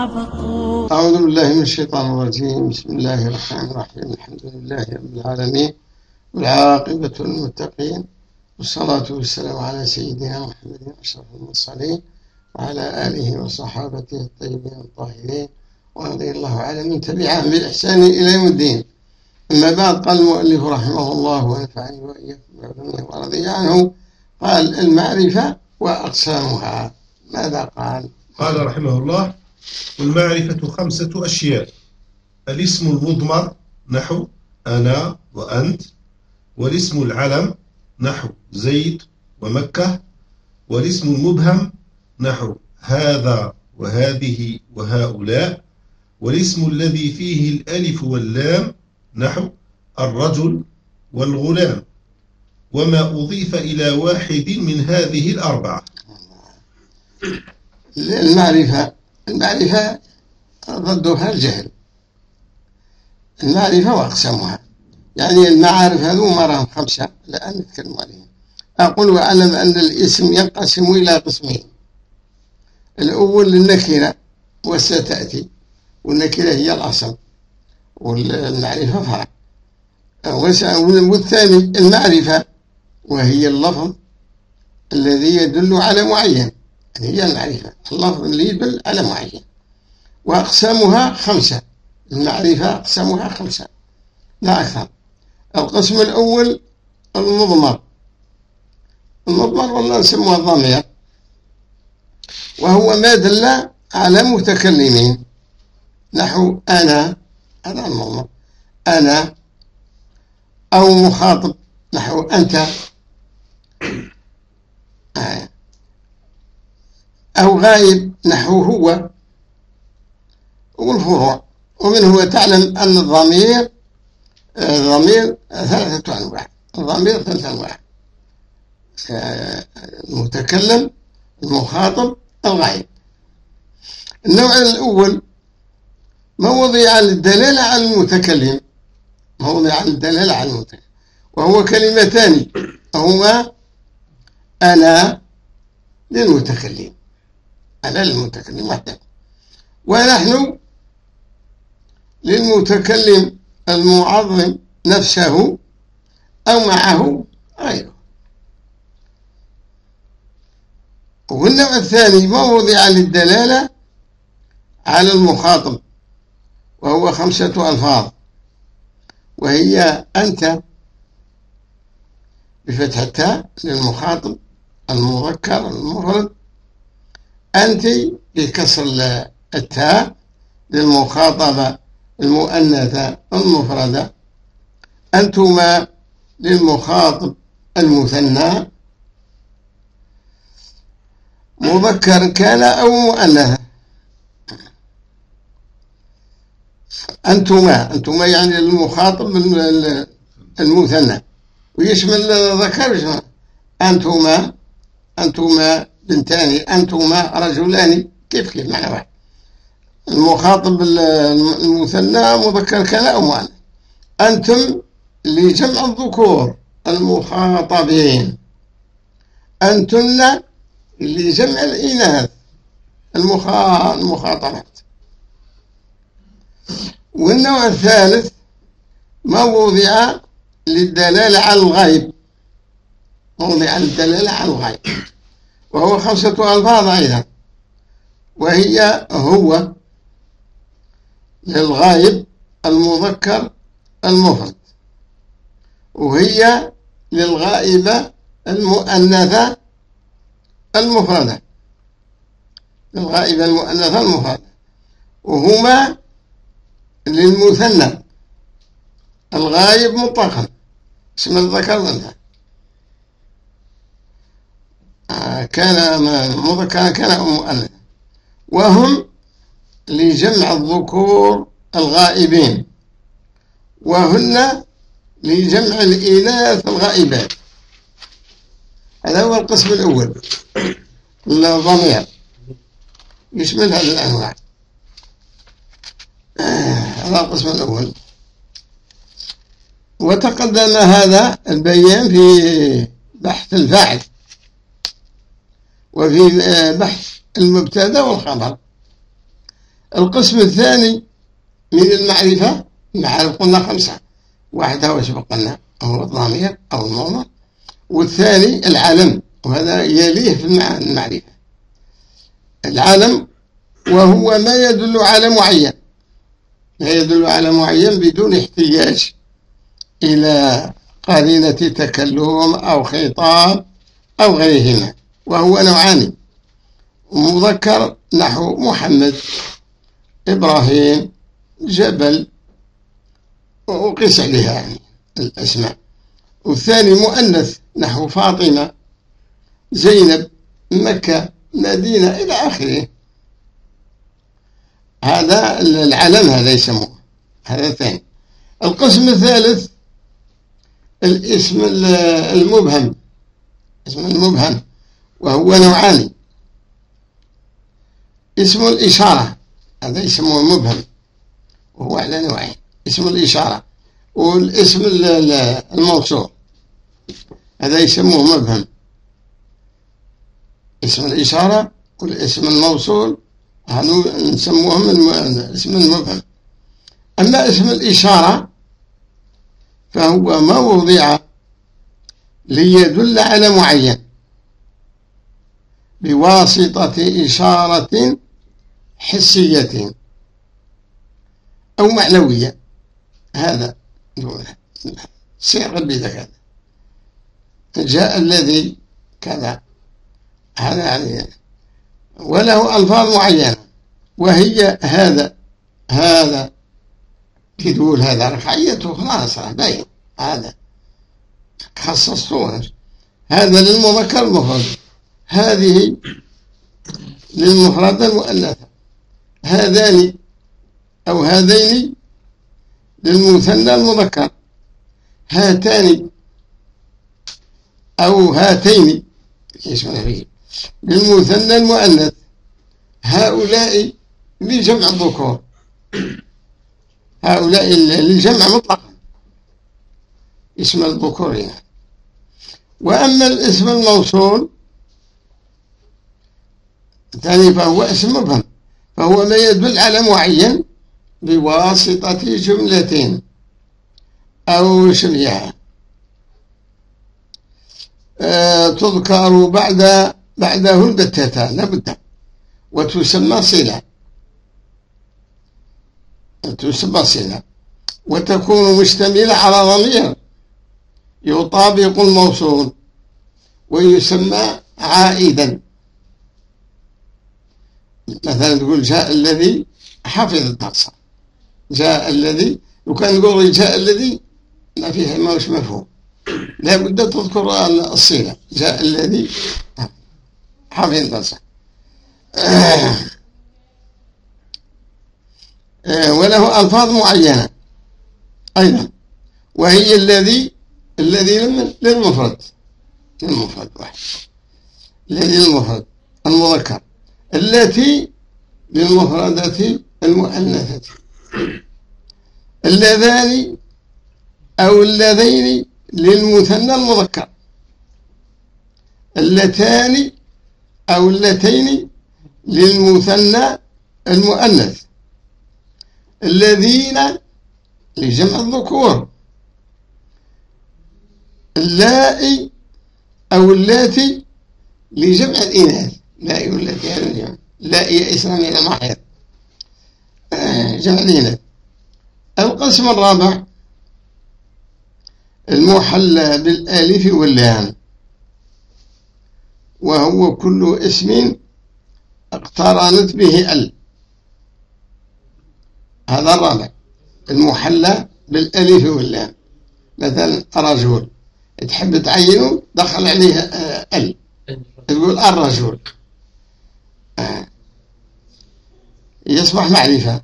أعوذ بالله من الشيطان الرجيم. بسم الله الرحمن الرحيم. الحمد لله رب العالمين. والعاقبة للمتقين. والصلاة والسلام على سيدنا محمد أشرف المرسلين وعلى آله وصحابته الطيبين الطاهرين. ورضي الله على من تبعهم بإحسان إلى يوم الدين. أما بعد قال المؤلف رحمه الله ونفعني وإياكم بعلومه ورضي عنه. قال المعرفة وأقسامها. ماذا قال؟ قال رحمه الله والمعرفة خمسة أشياء. الاسم المضمر نحو أنا وأنت والاسم العلم نحو زيد ومكة والاسم المبهم نحو هذا وهذه وهؤلاء والاسم الذي فيه الألف واللام نحو الرجل والغلام. وما أضيف إلى واحد من هذه الأربعة. المعرفة المعرفة ضدها الجهل. المعرفة وأقسامها يعني المعارف هذو مرهم خمسة الآن نتكلم عليهم أقول وأعلم أن الاسم ينقسم إلى قسمين. الأول النكرة وستأتي. والنكرة هي الأصل. والمعرفة فرع. والثاني المعرفة وهي اللفظ الذي يدل على معين. هي المعرفة. اللفظ اللي يدل على معين وأقسامها خمسة. المعرفة أقسامها خمسة. لا أكثر. القسم الأول المضمر. المضمر والله نسموها الضمير. وهو ما دل على متكلمين. نحو أنا هذا المضمر. أنا أو مخاطب. نحو أنت. آه. أو غائب نحو هو. والفروع. ومنه تعلم أن الضمير الضمير ثلاثة أنواع. الضمير ثلاثة أنواع. المتكلم المخاطب الغائب. النوع الأول موضع للدلالة على المتكلم؟ موضع للدلالة على المتكلم. وهو كلمتان هما أنا للمتكلم. أنا للمتكلم وحده ونحن للمتكلم المعظم نفسه أو معه غيره. والنوع الثاني ما وضع للدلالة على المخاطب؟ وهو خمسة ألفاظ. وهي أنت بفتح التاء للمخاطب المذكر المفرد. أنت بكسر التاء للمخاطبة المؤنثة المفردة أنتما للمخاطب المثنى. مذكر كان أو مؤنثة أنتما أنتما يعني المخاطب المثنى. ويشمل ذكر أنتما أنتما بنتان أنتما رجلان. كيف كيف معنى واحد المخاطب المثنى مذكر كان أو مؤنث أنتم لجمع الذكور المخاطبين. أنتن لجمع الإناث المخا... المخاطبات. والنوع الثالث ما وضع للدلالة على الغيب؟ موضع للدلالة على الغيب. وهو خمسة ألفاظ أيضا. وهي هو للغايب المذكر المفرد. وهي للغائبة المؤنثة المفردة للغائبة المؤنثة المفردة وهما للمثنى. الغايب مطلقا. اسم الذكر والأنثى كان مذكرا كان أو مؤنثا وهم لجمع الذكور الغائبين. وهن لجمع الإناث الغائبات هذا هو القسم الأول. الضمير يشمل هذه الأنواع؟ آه، هذا القسم الأول. وتقدم هذا البيان في بحث الفاعل. وفي بحث المبتدا والخبر. القسم الثاني من المعرفة المعارف قلنا خمسة واحدة وسبق لنا أو الضمير أو الموضع والثاني العلم وهذا يليه في المعرفة. العلم وهو ما يدل على معين. ما يدل على معين بدون احتياج إلى قرينة تكلم أو خطاب أو غيرهما. وهو نوعان مذكر نحو محمد إبراهيم جبل وقيس عليها يعني الأسماء. والثاني مؤنث نحو فاطمة زينب مكة مدينة إلى آخره. هذا العلم هذا يسموه. هذا الثاني. القسم الثالث الاسم المبهم. اسم المبهم. وهو نوعان اسم الإشارة هذا يسموه مبهم وهو على نوعين اسم الإشارة والاسم الموصول هذا يسموه مبهم. اسم الإشارة والاسم الموصول نسموهم اسم المبهم. أما اسم الإشارة فهو ما وضع ليدل على معين. بواسطة إشارة حسية أو معنوية. هذا صيغ بذا كذا جاء الذي كذا هذا يعني وله ألفاظ معينة وهي هذا هذا كي تقول هذا رفعيته خلاص باين هذا خصصتوه هذا للمذكر المفرد هذه للمفرد المؤنثة هذان أو هذين للمثنى المذكر. هاتان أو هاتين للمثنى المؤنث. هؤلاء لجمع الذكور. هؤلاء للجمع مطلقا. اسم الذكور يعني. وأما الاسم الموصول الثاني فهو اسم مبهم فهو ما يدل على معين بواسطة جملة أو شبيهة أه تذكر بعد بعده البتتان لابد وتسمى صلة. تسمى صلة. وتكون مشتملة على ضمير. يطابق الموصول. ويسمى عائدا. مثلا تقول جاء الذي حفظ الدرس. جاء الذي وكان نقول جاء الذي ما فيها ما وش مفهوم. لا بد تذكر الصيغة جاء الذي حفظ الدرس. وله ألفاظ معينة. أيضا. وهي الذي الذي للمفرد. للمفرد واحد. الذي للمفرد. المذكر. التي للمفردة المؤنثة اللذان أو اللذين للمثنى المذكر. اللتان أو اللتين للمثنى المؤنث. الذين لجمع الذكور. اللائي أو اللاتي لجمع الإناث. لا والتي هذا الجمع لا يئسن من المحيط جمع الإناث القسم الرابع. المحلى بالألف واللام. وهو كل اسم اقترنت به ال. هذا الرابع. المحلى بالألف واللام. مثلا رجل تحب تعينه دخل عليه آه، ال. تقول الرجل. يصبح معرفة.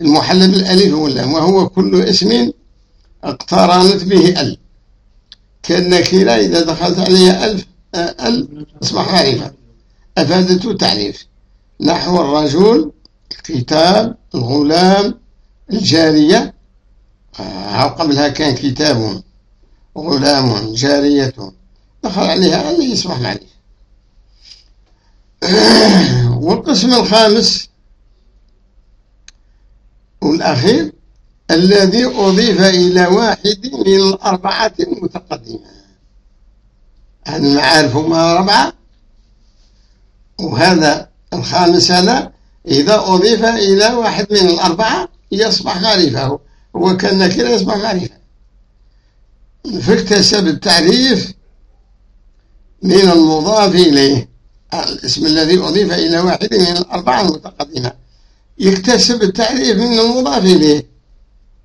المحلى بالالف واللام وهو كل اسم اقترنت به ال. كالنكرة إذا دخلت عليها ألف ال تصبح معرفة. أفادته تعريف. نحو الرجل الكتاب الغلام الجارية. آه قبلها كان كتاب غلام جارية. دخل عليها أن يصبح معرفة. والقسم الخامس والأخير الذي أضيف إلى واحد من الأربعة المتقدمة المعارف هما أربعة. وهذا الخامس هذا إذا أضيف إلى واحد من الأربعة يصبح معرفة هو كان نكرة يصبح معرفة. فاكتسب التعريف من المضاف إليه. الاسم الذي أضيف إلى واحد من الأربعة المتقدمة. يكتسب التعريف من المضاف إليه.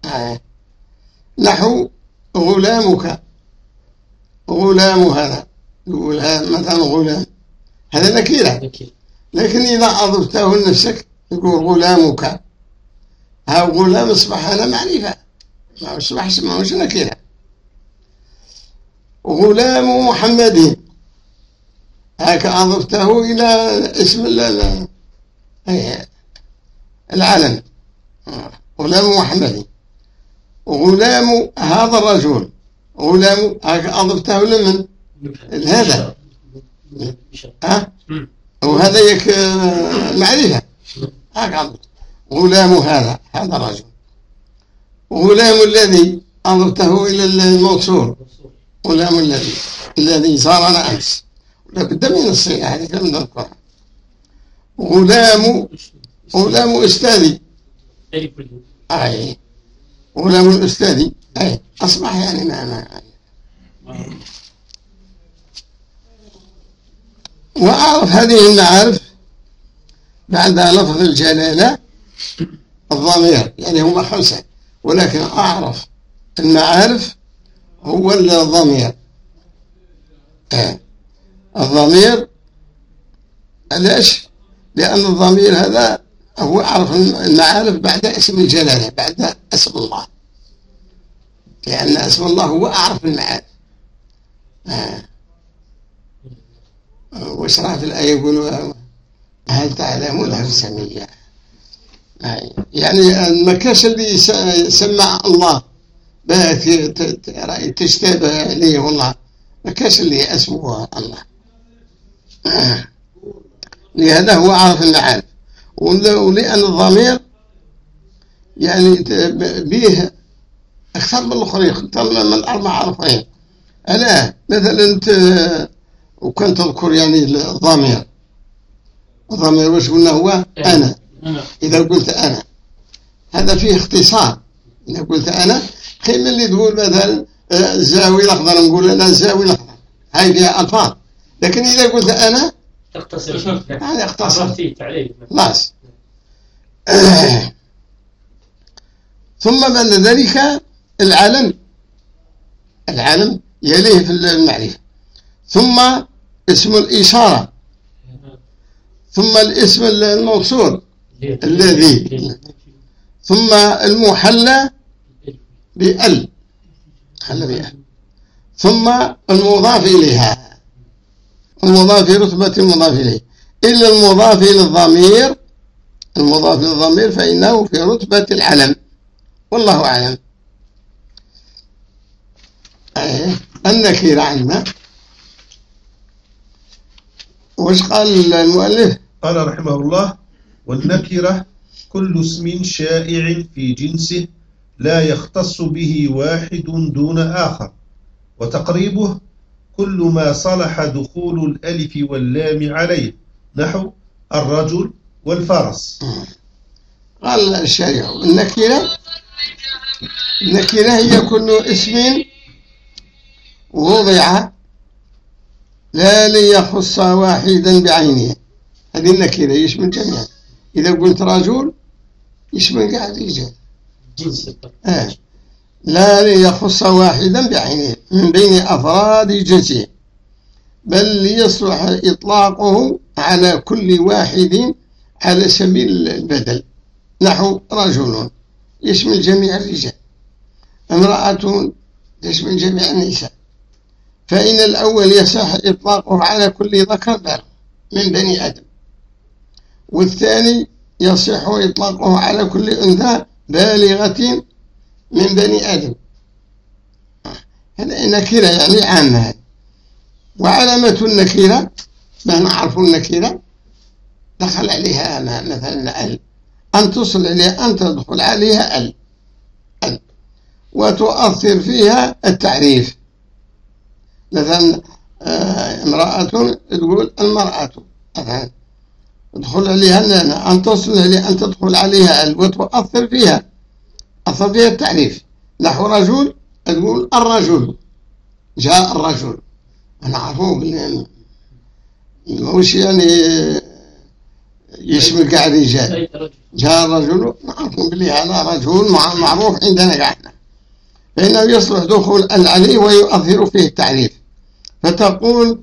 آه. نحو غلامك. غلام هذا يقول مثلا غلام. هذا نكيرة لكن إذا أضفته لنفسك يقول غلامك. ها غلام أصبح هذا معرفة. ما أصبح اسمه نكيرة غلام محمد. هاك أضفته إلى اسم العلم غلام محمد. غلام هذا الرجل. غلام هاك أضفته لمن؟ هذا ها؟ وهذا يك معرفة. هاك غلام هذا هذا الرجل. غلام الذي أضفته إلى الموصول غلام الذي الذي صار أمس. لابد من الصيغة هذه لم نذكرها غلام غلام أستاذي. أي غلام الأستاذي أي أصبح يعني ما وأعرف هذه المعارف بعد لفظ الجلالة الضمير يعني هما خمسة. ولكن أعرف المعارف هو الضمير. آه. الضمير ليش؟ لأن الضمير هذا هو أعرف المعارف بعد اسم الجلالة بعد اسم الله. لأن اسم الله هو أعرف المعارف. آه. واشرح في الآية يقولوا؟ هل تعلمون السمية آه. يعني المكاش اللي سمع الله. تشتبه عليه والله. مكاش اللي اسمه الله. لهذا هو عارف المعارف ولأن الضمير يعني به أكثر من الآخرين أكثر من الأربع عرفين ألا مثلا أنت وكان تذكر يعني الضمير. الضمير واش قلنا هو؟ أنا. إذا قلت أنا. هذا فيه اختصار. إذا قلت أنا خير من اللي تقول مثلا الزاوية الأخضر نقول أنا الزاوية الأخضر هاي فيها ألفاظ. لكن إذا قلت أنا تختصر هذا اختصر تعليل خلاص. ثم بعد ذلك العلم العلم يليه في المعرفة. ثم اسم الإشارة. ثم الاسم الموصول. الذي. ثم المحلى بأل. حل بأل. ثم المضاف إليها. المضاف رتبة المضاف إليه. إلا المضاف إلى الضمير المضاف إلى الضمير فإنه في رتبة العلم والله أعلم. النكير عندنا وش قال المؤلف؟ قال رحمه الله والنكرة كل اسم شائع في جنسه لا يختص به واحد دون آخر وتقريبه كل ما صلح دخول الألف واللام عليه. نحو الرجل والفرس. قال الشارع النكرة النكرة هي كل اسم وضع لا ليخص واحدا بعينه. هذه النكرة يشمل جميعا. إذا قلت رجل يشمل قاعد جنس آه. لا ليخص واحدا بعينه من بين أفراد جنسه بل يصلح إطلاقه على كل واحد على سبيل البدل. نحو رجل يشمل جميع الرجال امرأة تشمل جميع النساء فإن الأول يصح إطلاقه على كل ذكر بالغ من بني آدم والثاني يصح إطلاقه على كل أنثى بالغة من بني آدم. هذا نكرة يعني عامة. وعلامة النكرة ما نعرف النكرة دخل عليها مثلا ال. أن تصل إليها أن تدخل عليها ال. ال. وتؤثر فيها التعريف. مثلا آه، امرأة تقول المرأة مثلا تدخل عليها أن تصل إليها أن تدخل عليها ال. وتؤثر فيها فيها التعريف نحو رجل تقول الرجل. جاء الرجل. أنا عارفه بال- مش يعني يشمل كاع الرجال. جاء الرجل. نعرفون بلي هذا رجل مع- معروف عندنا كاحنا فإنه يصلح دخول ال عليه ويؤثر فيه التعريف فتقول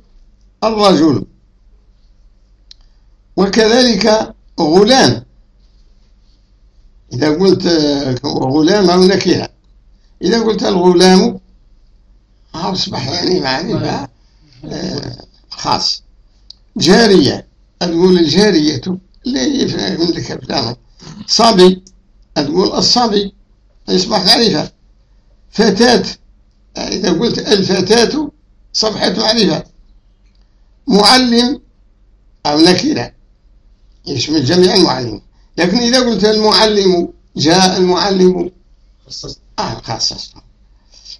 الرجل. وكذلك غلام. إذا قلت آه، غلام أو نكرة إذا قلت الغلام أصبح يعني معرفة آه، خاص. جارية تقول الجارية اللي يفهم لك أفلام صبي تقول الصبي يصبح معرفة. فتاة إذا قلت الفتاة صبحت معرفة. معلم أو نكرة يشمل جميع المعلمين. لكن إذا قلت المعلم جاء المعلم. آه خصصت.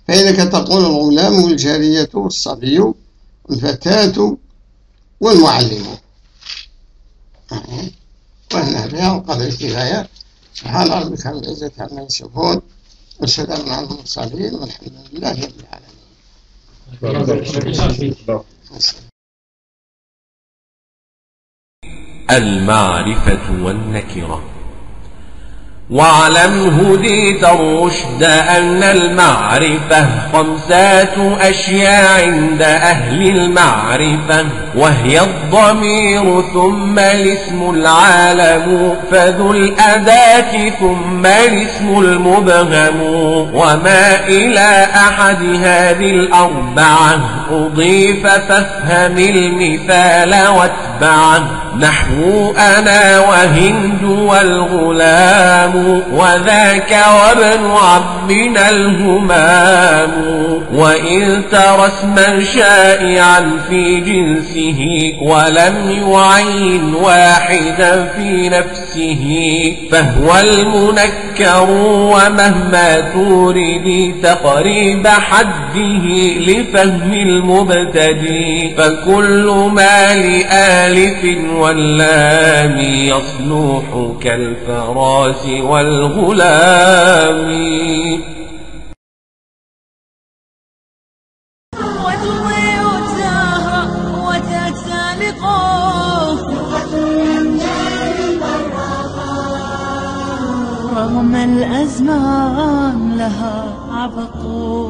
فإنك تقول الغلام والجارية والصبي والفتاة والمعلم. آه. وهنا بها وقدر الكفاية سبحان ربك رب العزة عما يصفون. وسلام على المرسلين والحمد لله رب العالمين. المعرفة والنكرة. واعلم هديت الرشد أن المعرفة خمسات أشياء عند أهل المعرفة وهي الضمير ثم الاسم العالم فذو الأداة ثم الاسم المبهم وما إلى أحد هذه الأربعة أضيف فافهم المثال واتبعه. نحو أنا وهند والغلام وذاك وابن عمنا الهمام. وإن ترى اسما شائعا في جنسه ولم يعين واحدا في نفسه فهو المنكر ومهما تورد تقريب حده لفهم المبتدي فكل ما لآلف واللام يصلح كالفراس والغلام. رغم الأزمان لها عبق